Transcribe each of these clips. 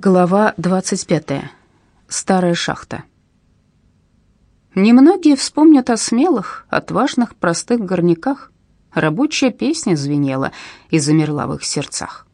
Глава 25. Старая шахта. Немногие вспомнят о смелых, отважных, простых горняках. Рабочая песня звенела и замерла в их сердцах.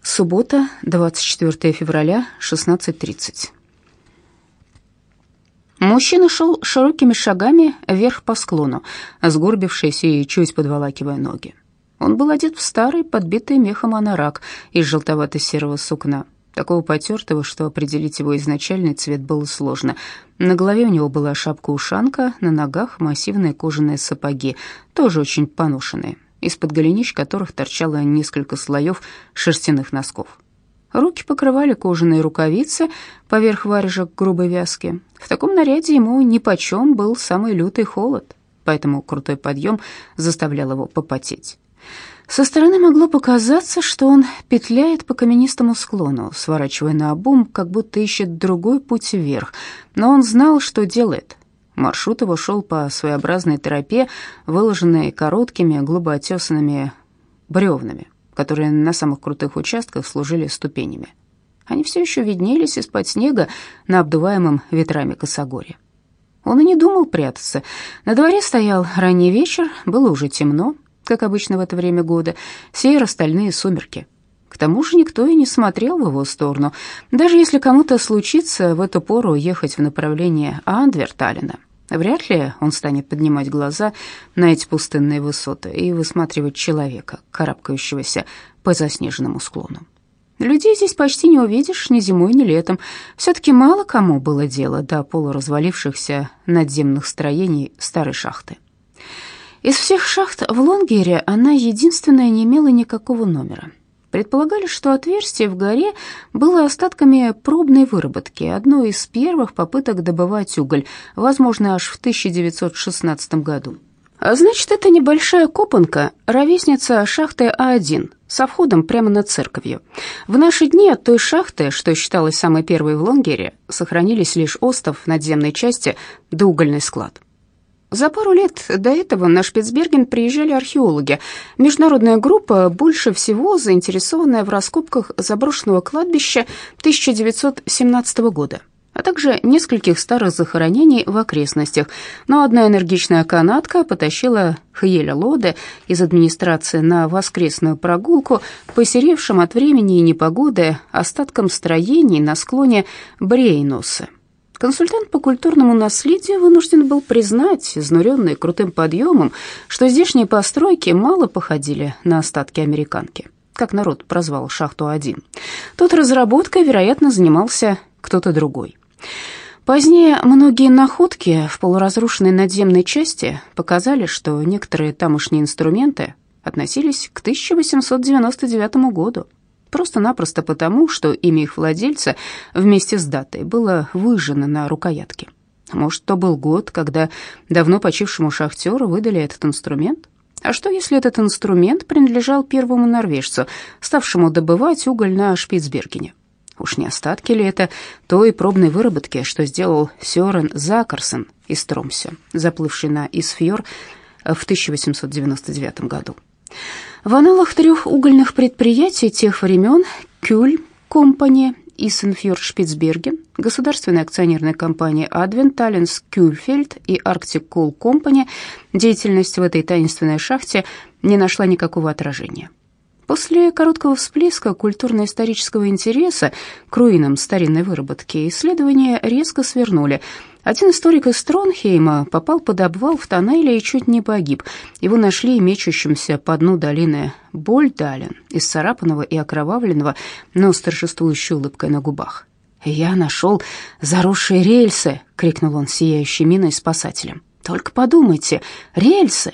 Суббота, 24 февраля, 16.30. Мужчина шел широкими шагами вверх по склону, сгорбившись и чуть подволакивая ноги. Он был одет в старый, подбитый мехом анорак из желтовато-серого сукна, такого потертого, что определить его изначальный цвет было сложно. На голове у него была шапка-ушанка, на ногах массивные кожаные сапоги, тоже очень поношенные, из-под голенищ которых торчало несколько слоев шерстяных носков. Руки покрывали кожаные рукавицы поверх варежек грубой вязки. В таком наряде ему нипочем был самый лютый холод, поэтому крутой подъем заставлял его попотеть. Со стороны могло показаться, что он петляет по каменистому склону, сворачивая на обум, как будто ищет другой путь вверх, но он знал, что делает. Маршрут его шел по своеобразной тропе, выложенной короткими, глубоко отесанными бревнами, которые на самых крутых участках служили ступенями. Они все еще виднелись из-под снега на обдуваемом ветрами косогоре. Он и не думал прятаться. На дворе стоял ранний вечер, было уже темно, как обычно в это время года, серо-стальные сумерки. К тому же никто и не смотрел в его сторону, даже если кому-то случится в эту пору ехать в направлении Андверталена. Вряд ли он станет поднимать глаза на эти пустынные высоты и высматривать человека, карабкающегося по заснеженному склону. Людей здесь почти не увидишь ни зимой, ни летом. Все-таки мало кому было дело до полуразвалившихся надземных строений старой шахты. Из всех шахт в Лонгере она единственная не имела никакого номера. Предполагали, что отверстие в горе было остатками пробной выработки, одной из первых попыток добывать уголь, возможно, аж в 1916 году. А значит, это небольшая копанка, ровесница шахты А1, со входом прямо над церковью. В наши дни от той шахты, что считалась самой первой в Лонгере, сохранились лишь остов надземной части да угольный склад. За пару лет до этого на Шпицберген приезжали археологи. Международная группа, больше всего заинтересованная в раскопках заброшенного кладбища 1917 года, а также нескольких старых захоронений в окрестностях. Но одна энергичная канатка потащила Хьеля Лоде из администрации на воскресную прогулку по серевшим от времени и непогоды остаткам строений на склоне Брейнуса. Консультант по культурному наследию вынужден был признать, изнуренный крутым подъемом, что здешние постройки мало походили на остатки американки, как народ прозвал шахту-1. Тут разработкой, вероятно, занимался кто-то другой. Позднее многие находки в полуразрушенной надземной части показали, что некоторые тамошние инструменты относились к 1899 году просто-напросто потому, что имя их владельца вместе с датой было выжжено на рукоятке. Может, то был год, когда давно почившему шахтеру выдали этот инструмент? А что, если этот инструмент принадлежал первому норвежцу, ставшему добывать уголь на Шпицбергене? Уж не остатки ли это той пробной выработки, что сделал Сёрен Закарсон из Тромсе, заплывший на Исфьор в 1899 году? В аналах трех угольных предприятий тех времен Кюль Компания, Иссенфьорд Шпицберген, государственная акционерная компания Адвент Таллинс Кюльфельд и Арктик Кол Компания, деятельность в этой таинственной шахте не нашла никакого отражения. После короткого всплеска культурно-исторического интереса к руинам старинной выработки исследования резко свернули – один историк из Тронхейма попал под обвал в тоннеле и чуть не погиб. Его нашли мечущимся по дну долины Больдален, исцарапанного и окровавленного, но с торжествующей улыбкой на губах. «Я нашел заросшие рельсы!» — крикнул он сияющей миной спасателем. «Только подумайте, рельсы!»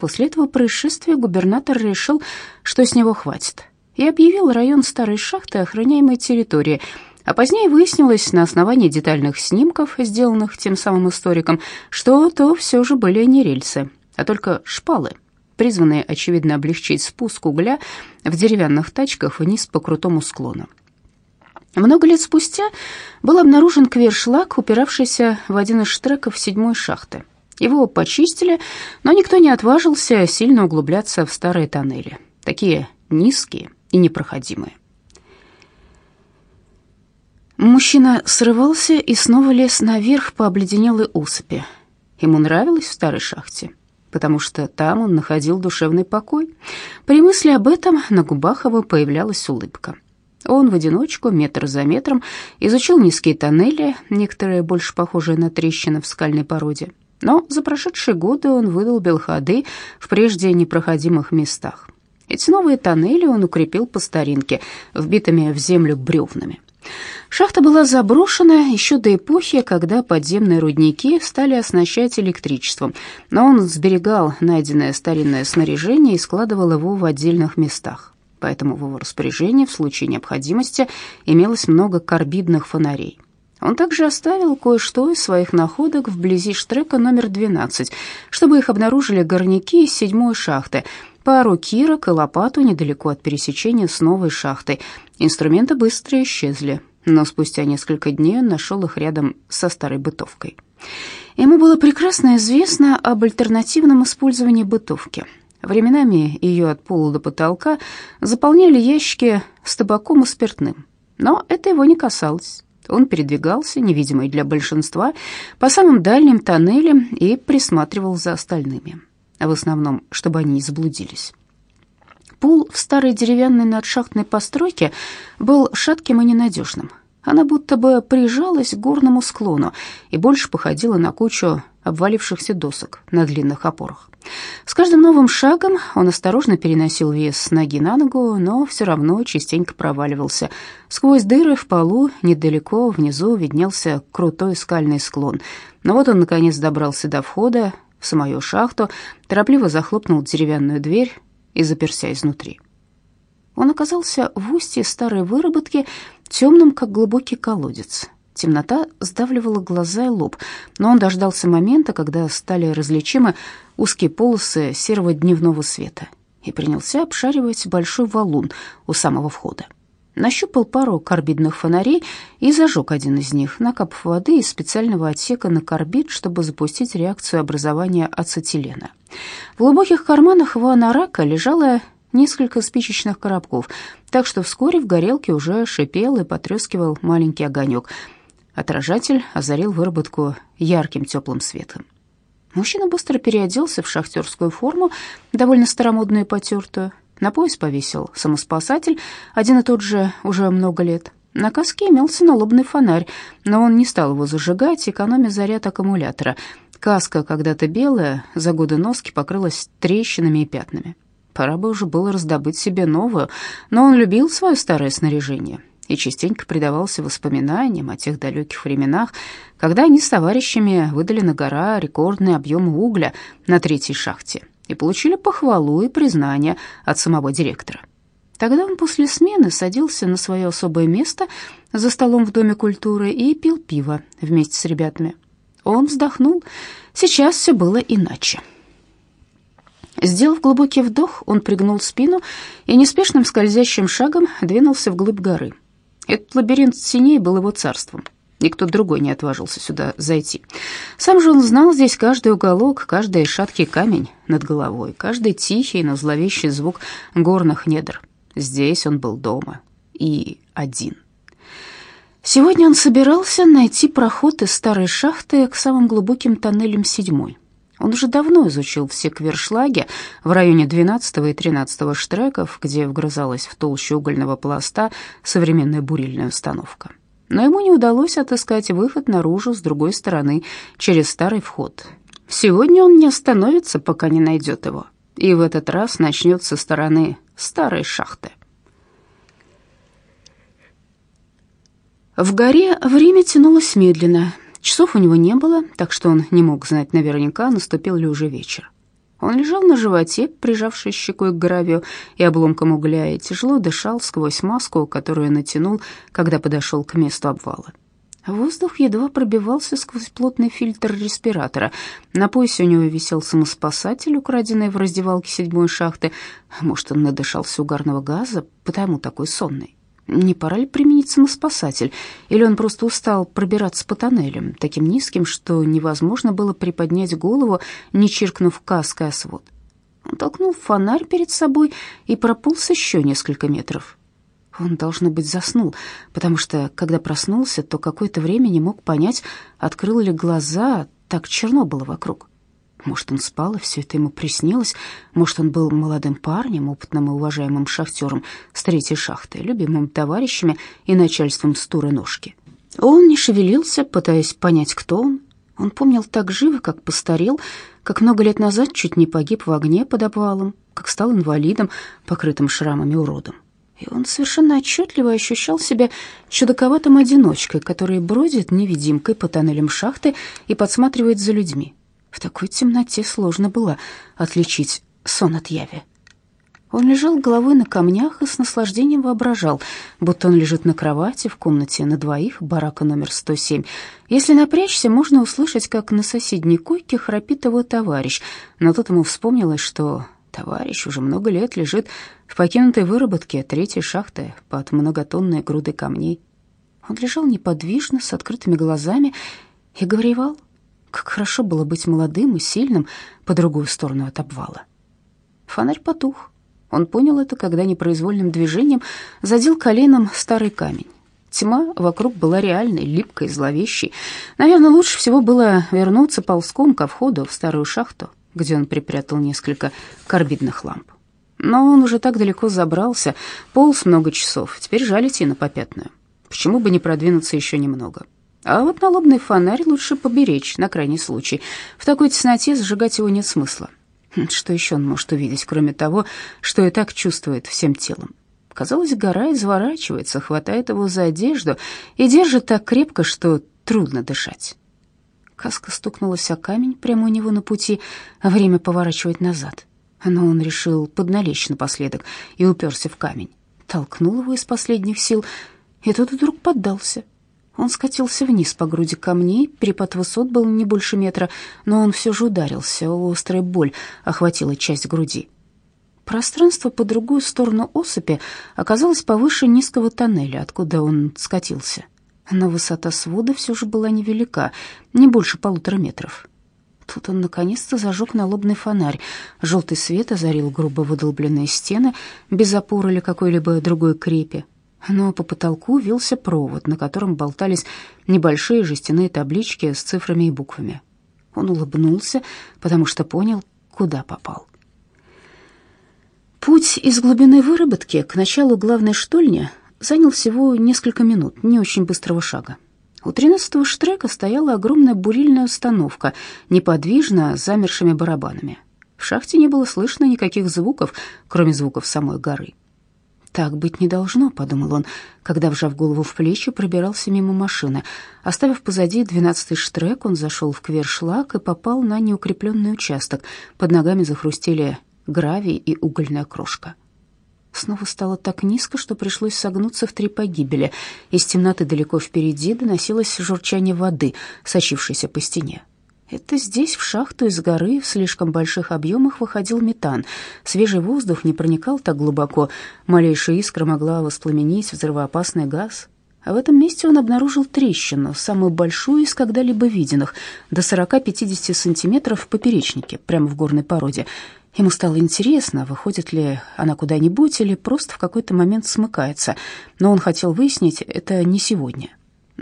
После этого происшествия губернатор решил, что с него хватит, и объявил район старой шахты охраняемой территорией, а позднее выяснилось на основании детальных снимков, сделанных тем самым историком, что то все же были не рельсы, а только шпалы, призванные, очевидно, облегчить спуск угля в деревянных тачках вниз по крутому склону. Много лет спустя был обнаружен квершлаг, упиравшийся в один из штреков седьмой шахты. Его почистили, но никто не отважился сильно углубляться в старые тоннели, такие низкие и непроходимые. Мужчина срывался и снова лез наверх по обледенелой усыпи. Ему нравилось в старой шахте, потому что там он находил душевный покой. При мысли об этом на губах его появлялась улыбка. Он в одиночку, метр за метром, изучил низкие тоннели, некоторые больше похожие на трещины в скальной породе. Но за прошедшие годы он выдолбил ходы в прежде непроходимых местах. Эти новые тоннели он укрепил по старинке, вбитыми в землю бревнами. Шахта была заброшена еще до эпохи, когда подземные рудники стали оснащать электричеством, но он сберегал найденное старинное снаряжение и складывал его в отдельных местах. Поэтому в его распоряжении в случае необходимости имелось много карбидных фонарей. Он также оставил кое-что из своих находок вблизи штрека номер 12, чтобы их обнаружили горняки из седьмой шахты, пару кирок и лопату недалеко от пересечения с новой шахтой. Инструменты быстро исчезли, но спустя несколько дней он нашел их рядом со старой бытовкой. Ему было прекрасно известно об альтернативном использовании бытовки. Временами ее от пола до потолка заполняли ящики с табаком и спиртным. Но это его не касалось. Он передвигался, невидимый для большинства, по самым дальним тоннелям и присматривал за остальными, в основном, чтобы они не заблудились. Пол в старой деревянной надшахтной постройке был шатким и ненадежным. Она будто бы прижалась к горному склону и больше походила на кучу обвалившихся досок на длинных опорах. С каждым новым шагом он осторожно переносил вес с ноги на ногу, но все равно частенько проваливался. Сквозь дыры в полу недалеко внизу виднелся крутой скальный склон. Но вот он, наконец, добрался до входа в самую шахту, торопливо захлопнул деревянную дверь и заперся изнутри. Он оказался в устье старой выработки, темным, как глубокий колодец. Темнота сдавливала глаза и лоб, но он дождался момента, когда стали различимы узкие полосы серого дневного света и принялся обшаривать большой валун у самого входа. Нащупал пару карбидных фонарей и зажег один из них, накапав воды из специального отсека на карбид, чтобы запустить реакцию образования ацетилена. В глубоких карманах его анарака лежало несколько спичечных коробков, так что вскоре в горелке уже шипел и потрескивал маленький огонек — Отражатель озарил выработку ярким теплым светом. Мужчина быстро переоделся в шахтерскую форму, довольно старомодную и потертую. На пояс повесил самоспасатель, один и тот же уже много лет. На каске имелся налобный фонарь, но он не стал его зажигать, экономя заряд аккумулятора. Каска, когда-то белая, за годы носки покрылась трещинами и пятнами. Пора бы уже было раздобыть себе новую, но он любил свое старое снаряжение и частенько предавался воспоминаниям о тех далеких временах, когда они с товарищами выдали на гора рекордный объем угля на третьей шахте и получили похвалу и признание от самого директора. Тогда он после смены садился на свое особое место за столом в Доме культуры и пил пиво вместе с ребятами. Он вздохнул. Сейчас все было иначе. Сделав глубокий вдох, он пригнул спину и неспешным скользящим шагом двинулся вглубь горы. Этот лабиринт теней был его царством. Никто другой не отважился сюда зайти. Сам же он знал здесь каждый уголок, каждый шаткий камень над головой, каждый тихий, но зловещий звук горных недр. Здесь он был дома и один. Сегодня он собирался найти проход из старой шахты к самым глубоким тоннелям седьмой. Он уже давно изучил все квершлаги в районе 12 и 13 штреков, где вгрызалась в толщу угольного пласта современная бурильная установка. Но ему не удалось отыскать выход наружу с другой стороны, через старый вход. Сегодня он не остановится, пока не найдет его, и в этот раз начнет со стороны старой шахты. В горе время тянулось медленно, Часов у него не было, так что он не мог знать наверняка, наступил ли уже вечер. Он лежал на животе, прижавшись щекой к гравию и обломкам угля, и тяжело дышал сквозь маску, которую натянул, когда подошел к месту обвала. Воздух едва пробивался сквозь плотный фильтр респиратора. На поясе у него висел самоспасатель, украденный в раздевалке седьмой шахты. Может, он надышался угарного газа, потому такой сонный. Не пора ли применить самоспасатель? Или он просто устал пробираться по тоннелям, таким низким, что невозможно было приподнять голову, не чиркнув каской о свод? Он толкнул фонарь перед собой и прополз еще несколько метров. Он, должно быть, заснул, потому что, когда проснулся, то какое-то время не мог понять, открыл ли глаза, так черно было вокруг. Может, он спал, и все это ему приснилось. Может, он был молодым парнем, опытным и уважаемым шахтером с третьей шахты, любимым товарищами и начальством с туры ножки. Он не шевелился, пытаясь понять, кто он. Он помнил так живо, как постарел, как много лет назад чуть не погиб в огне под обвалом, как стал инвалидом, покрытым шрамами уродом. И он совершенно отчетливо ощущал себя чудаковатым одиночкой, который бродит невидимкой по тоннелям шахты и подсматривает за людьми. В такой темноте сложно было отличить сон от яви. Он лежал головой на камнях и с наслаждением воображал, будто он лежит на кровати в комнате на двоих барака номер 107. Если напрячься, можно услышать, как на соседней койке храпит его товарищ. Но тут ему вспомнилось, что товарищ уже много лет лежит в покинутой выработке третьей шахты под многотонной грудой камней. Он лежал неподвижно, с открытыми глазами и горевал. Как хорошо было быть молодым и сильным по другую сторону от обвала. Фонарь потух. Он понял это, когда непроизвольным движением задел коленом старый камень. Тьма вокруг была реальной, липкой, зловещей. Наверное, лучше всего было вернуться ползком ко входу в старую шахту, где он припрятал несколько карбидных ламп. Но он уже так далеко забрался, полз много часов, теперь жаль идти на попятную. Почему бы не продвинуться еще немного? А вот налобный фонарь лучше поберечь на крайний случай. В такой тесноте зажигать его нет смысла. Хм, что еще он может увидеть, кроме того, что и так чувствует всем телом? Казалось, гора изворачивается, хватает его за одежду и держит так крепко, что трудно дышать. Каска стукнулась о камень прямо у него на пути, а время поворачивать назад. Но он решил подналечь напоследок и уперся в камень. Толкнул его из последних сил, и тот вдруг поддался. Он скатился вниз по груди камней, перепад высот был не больше метра, но он все же ударился, острая боль охватила часть груди. Пространство по другую сторону осыпи оказалось повыше низкого тоннеля, откуда он скатился. Но высота свода все же была невелика, не больше полутора метров. Тут он наконец-то зажег налобный фонарь. Желтый свет озарил грубо выдолбленные стены, без опоры или какой-либо другой крепи но по потолку вился провод, на котором болтались небольшие жестяные таблички с цифрами и буквами. Он улыбнулся, потому что понял, куда попал. Путь из глубины выработки к началу главной штольни занял всего несколько минут, не очень быстрого шага. У тринадцатого штрека стояла огромная бурильная установка, неподвижно, замершими барабанами. В шахте не было слышно никаких звуков, кроме звуков самой горы. «Так быть не должно», — подумал он, когда, вжав голову в плечи, пробирался мимо машины. Оставив позади двенадцатый штрек, он зашел в квершлаг и попал на неукрепленный участок. Под ногами захрустели гравий и угольная крошка. Снова стало так низко, что пришлось согнуться в три погибели. Из темноты далеко впереди доносилось журчание воды, сочившейся по стене. Это здесь, в шахту из горы, в слишком больших объемах выходил метан. Свежий воздух не проникал так глубоко. Малейшая искра могла воспламенить взрывоопасный газ. А в этом месте он обнаружил трещину, самую большую из когда-либо виденных, до 40-50 сантиметров в поперечнике, прямо в горной породе. Ему стало интересно, выходит ли она куда-нибудь или просто в какой-то момент смыкается. Но он хотел выяснить это не сегодня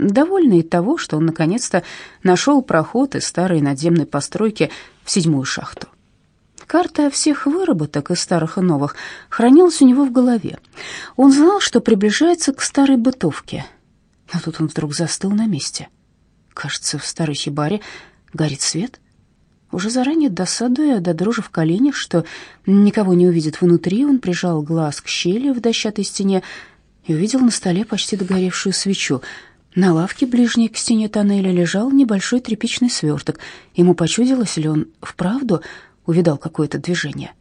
довольный того, что он наконец-то нашел проход из старой надземной постройки в седьмую шахту. Карта всех выработок и старых и новых хранилась у него в голове. Он знал, что приближается к старой бытовке, но тут он вдруг застыл на месте. Кажется, в старой хибаре горит свет. Уже заранее досадуя до дрожи в коленях, что никого не увидит внутри, он прижал глаз к щели в дощатой стене и увидел на столе почти догоревшую свечу — на лавке, ближней к стене тоннеля, лежал небольшой тряпичный сверток. Ему почудилось ли он вправду увидал какое-то движение.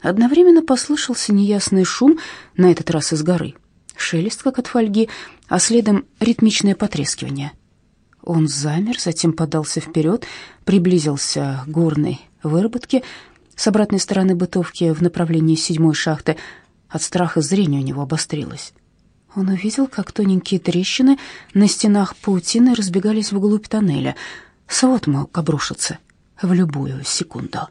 Одновременно послышался неясный шум, на этот раз из горы. Шелест, как от фольги, а следом ритмичное потрескивание. Он замер, затем подался вперед, приблизился к горной выработке с обратной стороны бытовки в направлении седьмой шахты. От страха зрение у него обострилось. Он увидел, как тоненькие трещины на стенах паутины разбегались вглубь тоннеля. Свод мог обрушиться в любую секунду.